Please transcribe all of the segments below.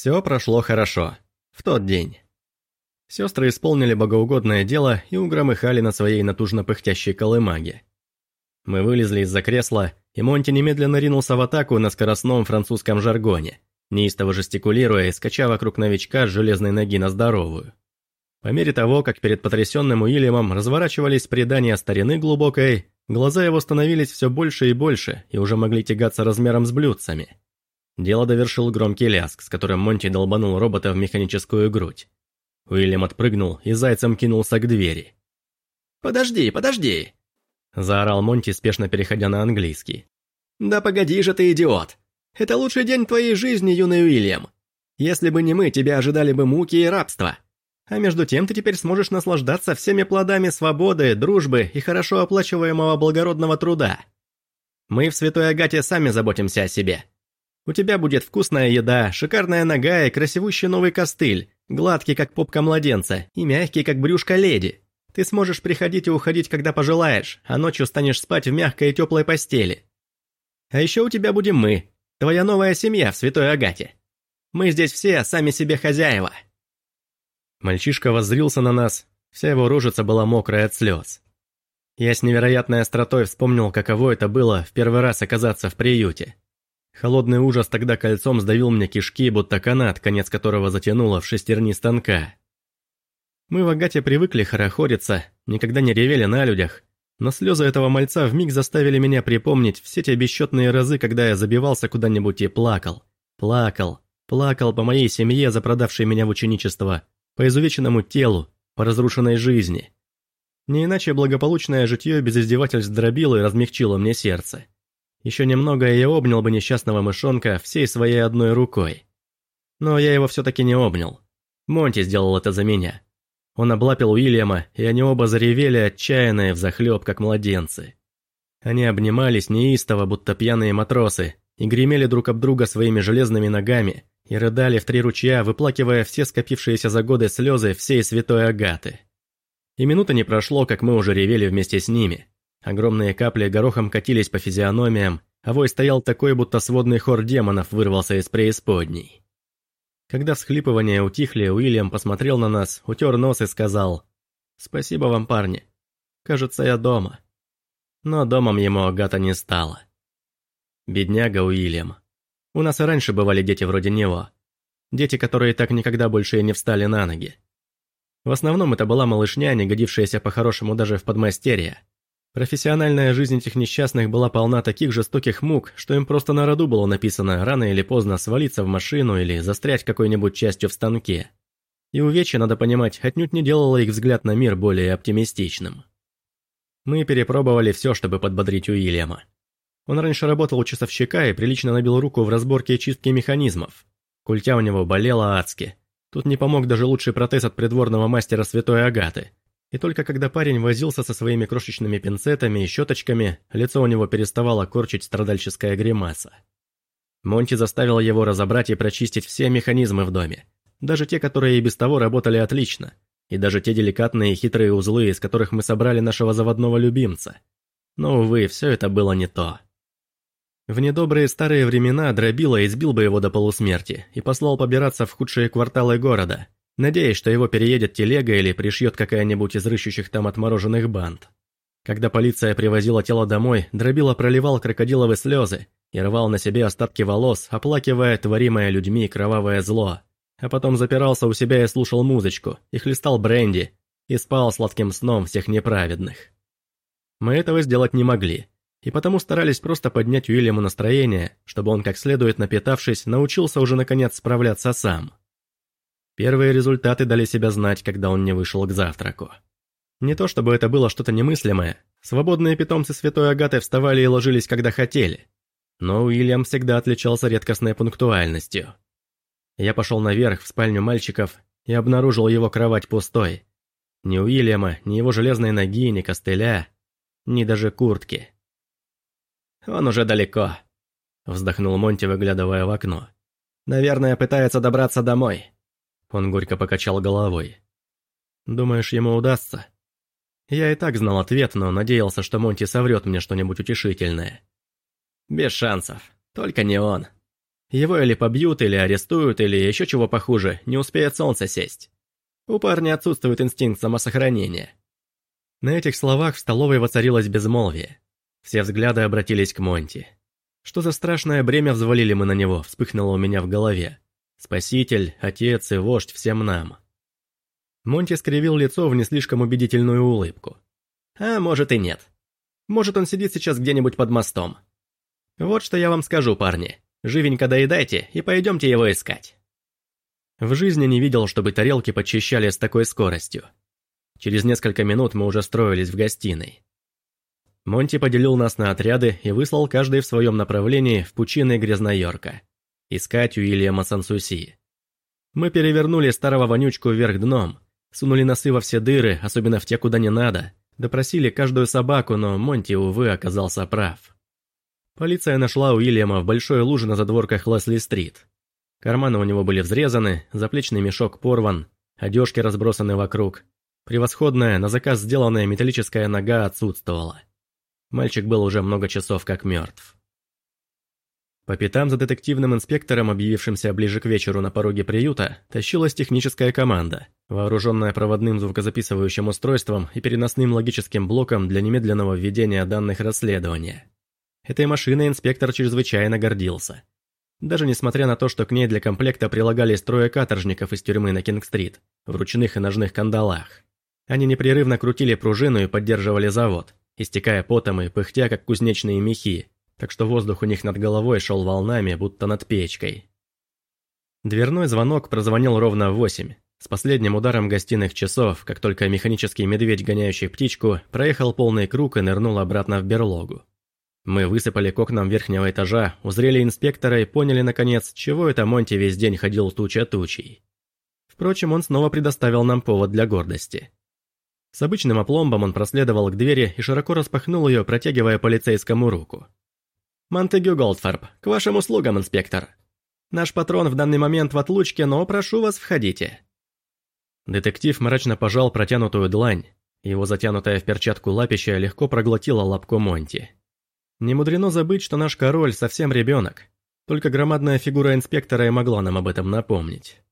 Все прошло хорошо. В тот день. Сестры исполнили богоугодное дело и угромыхали на своей натужно пыхтящей колымаге. Мы вылезли из-за кресла, и Монти немедленно ринулся в атаку на скоростном французском жаргоне, неистово жестикулируя и скача вокруг новичка с железной ноги на здоровую. По мере того, как перед потрясенным Уильямом разворачивались предания старины глубокой, глаза его становились все больше и больше и уже могли тягаться размером с блюдцами. Дело довершил громкий ляск, с которым Монти долбанул робота в механическую грудь. Уильям отпрыгнул и зайцем кинулся к двери. «Подожди, подожди!» Заорал Монти, спешно переходя на английский. «Да погоди же ты, идиот! Это лучший день твоей жизни, юный Уильям! Если бы не мы, тебя ожидали бы муки и рабство!» А между тем ты теперь сможешь наслаждаться всеми плодами свободы, дружбы и хорошо оплачиваемого благородного труда. Мы в Святой Агате сами заботимся о себе. У тебя будет вкусная еда, шикарная нога и красивущий новый костыль, гладкий, как попка младенца, и мягкий, как брюшко леди. Ты сможешь приходить и уходить, когда пожелаешь, а ночью станешь спать в мягкой и теплой постели. А еще у тебя будем мы, твоя новая семья в Святой Агате. Мы здесь все сами себе хозяева». Мальчишка воззрился на нас, вся его рожица была мокрая от слез. Я с невероятной остротой вспомнил, каково это было в первый раз оказаться в приюте. Холодный ужас тогда кольцом сдавил мне кишки, будто канат, конец которого затянуло в шестерни станка. Мы в Агате привыкли хорохориться, никогда не ревели на людях, но слезы этого мальца вмиг заставили меня припомнить все те бесчетные разы, когда я забивался куда-нибудь и плакал. Плакал, плакал по моей семье, запродавшей меня в ученичество, по изувеченному телу, по разрушенной жизни. Не иначе благополучное житье без издевательств дробило и размягчило мне сердце. Еще немного, и я обнял бы несчастного мышонка всей своей одной рукой. Но я его все-таки не обнял. Монти сделал это за меня. Он облапил Уильяма, и они оба заревели отчаянные взахлеб, как младенцы. Они обнимались неистово, будто пьяные матросы, и гремели друг об друга своими железными ногами, и рыдали в три ручья, выплакивая все скопившиеся за годы слезы всей святой Агаты. И минуты не прошло, как мы уже ревели вместе с ними. Огромные капли горохом катились по физиономиям, а вой стоял такой, будто сводный хор демонов вырвался из преисподней. Когда всхлипывания утихли, Уильям посмотрел на нас, утер нос и сказал «Спасибо вам, парни. Кажется, я дома». Но домом ему Агата не стала. Бедняга Уильям. У нас и раньше бывали дети вроде него. Дети, которые так никогда больше и не встали на ноги. В основном это была малышня, не годившаяся по-хорошему даже в подмастерье. Профессиональная жизнь этих несчастных была полна таких жестоких мук, что им просто на роду было написано рано или поздно свалиться в машину или застрять какой-нибудь частью в станке. И увечье, надо понимать, отнюдь не делало их взгляд на мир более оптимистичным. Мы перепробовали все, чтобы подбодрить Уильяма. Он раньше работал у часовщика и прилично набил руку в разборке и чистке механизмов. Культя у него болела адски. Тут не помог даже лучший протез от придворного мастера Святой Агаты. И только когда парень возился со своими крошечными пинцетами и щеточками, лицо у него переставало корчить страдальческая гримаса. Монти заставил его разобрать и прочистить все механизмы в доме. Даже те, которые и без того работали отлично. И даже те деликатные и хитрые узлы, из которых мы собрали нашего заводного любимца. Но, увы, все это было не то. В недобрые старые времена дробило избил бы его до полусмерти и послал побираться в худшие кварталы города, надеясь, что его переедет телега или пришьет какая-нибудь из рыщущих там отмороженных банд. Когда полиция привозила тело домой, дробило проливал крокодиловые слезы и рвал на себе остатки волос, оплакивая творимое людьми кровавое зло. А потом запирался у себя и слушал музычку, и хлестал бренди, и спал сладким сном всех неправедных. Мы этого сделать не могли, и потому старались просто поднять Уильяму настроение, чтобы он, как следует напитавшись, научился уже наконец справляться сам. Первые результаты дали себя знать, когда он не вышел к завтраку. Не то чтобы это было что-то немыслимое, свободные питомцы Святой Агаты вставали и ложились, когда хотели. Но Уильям всегда отличался редкостной пунктуальностью. Я пошел наверх в спальню мальчиков и обнаружил его кровать пустой. Ни Уильяма, ни его железной ноги, ни костыля, ни даже куртки. Он уже далеко», — вздохнул Монти, выглядывая в окно. «Наверное, пытается добраться домой». Он горько покачал головой. «Думаешь, ему удастся?» Я и так знал ответ, но надеялся, что Монти соврет мне что-нибудь утешительное. «Без шансов. Только не он. Его или побьют, или арестуют, или еще чего похуже, не успеет солнце сесть. У парня отсутствует инстинкт самосохранения. На этих словах в столовой воцарилось безмолвие. Все взгляды обратились к Монти. Что за страшное бремя взвалили мы на него, вспыхнуло у меня в голове. Спаситель, отец и вождь всем нам. Монти скривил лицо в не слишком убедительную улыбку. А может и нет. Может он сидит сейчас где-нибудь под мостом. Вот что я вам скажу, парни. Живенько доедайте и пойдемте его искать. В жизни не видел, чтобы тарелки подчищали с такой скоростью. Через несколько минут мы уже строились в гостиной. Монти поделил нас на отряды и выслал каждый в своем направлении в пучины Грязнойорка. Искать Уильяма Сансуси. Мы перевернули старого вонючку вверх дном, сунули носы во все дыры, особенно в те, куда не надо, допросили каждую собаку, но Монти, увы, оказался прав. Полиция нашла Уильяма в большой луже на задворках Лесли-стрит. Карманы у него были взрезаны, заплечный мешок порван, одежки разбросаны вокруг. Превосходная, на заказ сделанная металлическая нога отсутствовала. Мальчик был уже много часов как мертв. По пятам за детективным инспектором, объявившимся ближе к вечеру на пороге приюта, тащилась техническая команда, вооруженная проводным звукозаписывающим устройством и переносным логическим блоком для немедленного введения данных расследования. Этой машиной инспектор чрезвычайно гордился. Даже несмотря на то, что к ней для комплекта прилагались трое каторжников из тюрьмы на Кинг-стрит, в ручных и ножных кандалах. Они непрерывно крутили пружину и поддерживали завод, истекая потом и пыхтя, как кузнечные мехи, так что воздух у них над головой шел волнами, будто над печкой. Дверной звонок прозвонил ровно в восемь, с последним ударом гостиных часов, как только механический медведь, гоняющий птичку, проехал полный круг и нырнул обратно в берлогу. Мы высыпали к окнам верхнего этажа, узрели инспектора и поняли, наконец, чего это Монти весь день ходил туча тучей. Впрочем, он снова предоставил нам повод для гордости. С обычным опломбом он проследовал к двери и широко распахнул ее, протягивая полицейскому руку. «Монтегю Голдфарб, к вашим услугам, инспектор. Наш патрон в данный момент в отлучке, но прошу вас, входите». Детектив мрачно пожал протянутую длань. Его затянутая в перчатку лапища легко проглотила лапку Монти. Не мудрено забыть, что наш король совсем ребенок. Только громадная фигура инспектора и могла нам об этом напомнить.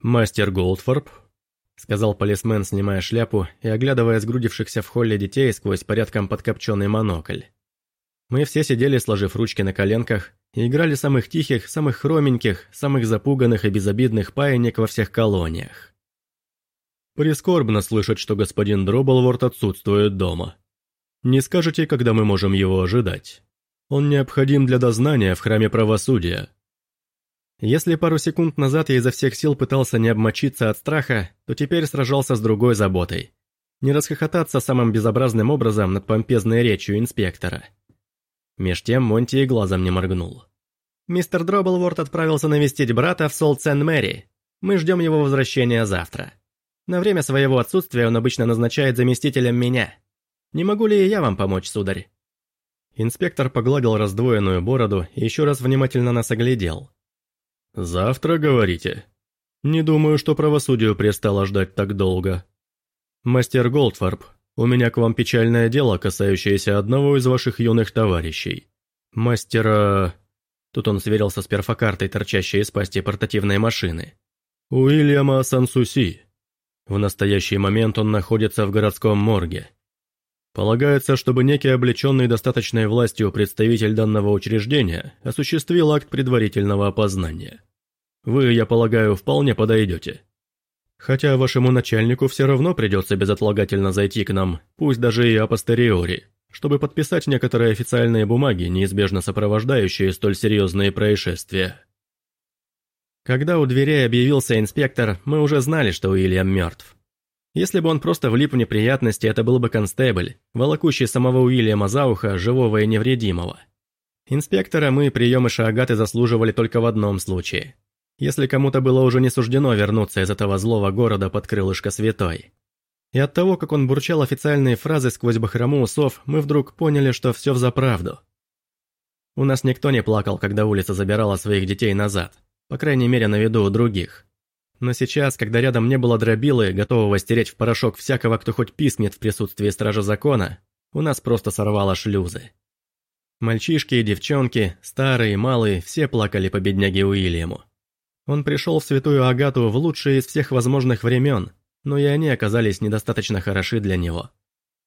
«Мастер Голдфорб», — сказал полисмен, снимая шляпу и оглядывая сгрудившихся в холле детей сквозь порядком подкопченный монокль. Мы все сидели, сложив ручки на коленках, и играли самых тихих, самых хроменьких, самых запуганных и безобидных паянек во всех колониях. Прискорбно слышать, что господин Дроблворд отсутствует дома. Не скажете, когда мы можем его ожидать? Он необходим для дознания в храме правосудия. Если пару секунд назад я изо всех сил пытался не обмочиться от страха, то теперь сражался с другой заботой. Не расхохотаться самым безобразным образом над помпезной речью инспектора. Меж тем Монти и глазом не моргнул. «Мистер Дроблворд отправился навестить брата в Солт Сент-Мэри. Мы ждем его возвращения завтра. На время своего отсутствия он обычно назначает заместителем меня. Не могу ли я вам помочь, сударь?» Инспектор погладил раздвоенную бороду и еще раз внимательно нас оглядел. «Завтра, говорите?» «Не думаю, что правосудию пристало ждать так долго». «Мастер Голдфарб, у меня к вам печальное дело, касающееся одного из ваших юных товарищей. Мастера...» Тут он сверился с перфокартой, торчащей из пасти портативной машины. «Уильяма Сансуси. В настоящий момент он находится в городском морге. Полагается, чтобы некий облеченный достаточной властью представитель данного учреждения осуществил акт предварительного опознания. Вы, я полагаю, вполне подойдете. Хотя вашему начальнику все равно придется безотлагательно зайти к нам, пусть даже и апостериори, чтобы подписать некоторые официальные бумаги, неизбежно сопровождающие столь серьезные происшествия. Когда у дверей объявился инспектор, мы уже знали, что Уильям мертв. Если бы он просто влип в неприятности, это был бы констебль, волокущий самого Уильяма за ухо, живого и невредимого. Инспектора мы, приемыша Агаты, заслуживали только в одном случае. Если кому-то было уже не суждено вернуться из этого злого города под крылышко святой. И от того, как он бурчал официальные фразы сквозь бахрому усов, мы вдруг поняли, что все взаправду. У нас никто не плакал, когда улица забирала своих детей назад, по крайней мере на виду у других. Но сейчас, когда рядом не было дробилы, готового стереть в порошок всякого, кто хоть пискнет в присутствии стража закона, у нас просто сорвало шлюзы. Мальчишки и девчонки, старые и малые, все плакали по бедняге Уильяму. Он пришел в Святую Агату в лучшие из всех возможных времен, но и они оказались недостаточно хороши для него.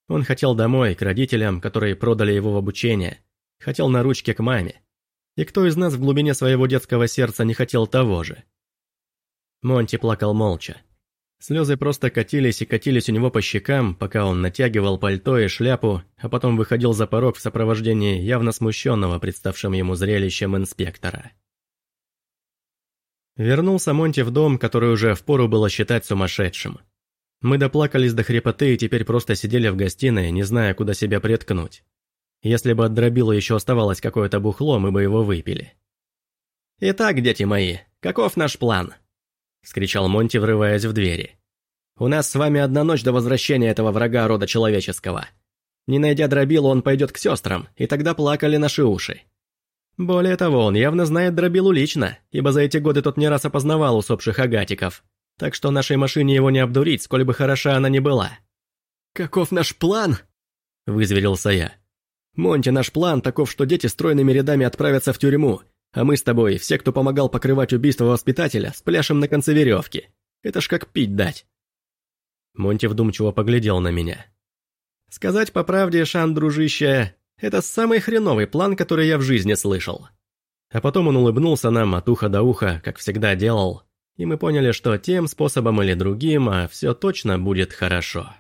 Он хотел домой, к родителям, которые продали его в обучение, хотел на ручке к маме. И кто из нас в глубине своего детского сердца не хотел того же? Монти плакал молча. Слезы просто катились и катились у него по щекам, пока он натягивал пальто и шляпу, а потом выходил за порог в сопровождении явно смущенного представшим ему зрелищем инспектора. Вернулся Монти в дом, который уже впору было считать сумасшедшим. Мы доплакались до хрипоты и теперь просто сидели в гостиной, не зная, куда себя приткнуть. Если бы от дробила еще оставалось какое-то бухло, мы бы его выпили. «Итак, дети мои, каков наш план?» – скричал Монти, врываясь в двери. «У нас с вами одна ночь до возвращения этого врага рода человеческого. Не найдя дробилу, он пойдет к сестрам, и тогда плакали наши уши. Более того, он явно знает Дробилу лично, ибо за эти годы тот не раз опознавал усопших агатиков. Так что нашей машине его не обдурить, сколь бы хороша она ни была. «Каков наш план?» – вызверился я. «Монти, наш план таков, что дети стройными рядами отправятся в тюрьму, а мы с тобой, все, кто помогал покрывать убийство воспитателя, спляшем на конце веревки. Это ж как пить дать». Монти вдумчиво поглядел на меня. «Сказать по правде, Шан, дружище, это самый хреновый план, который я в жизни слышал. А потом он улыбнулся нам от уха до уха, как всегда делал, и мы поняли, что тем способом или другим, а все точно будет хорошо.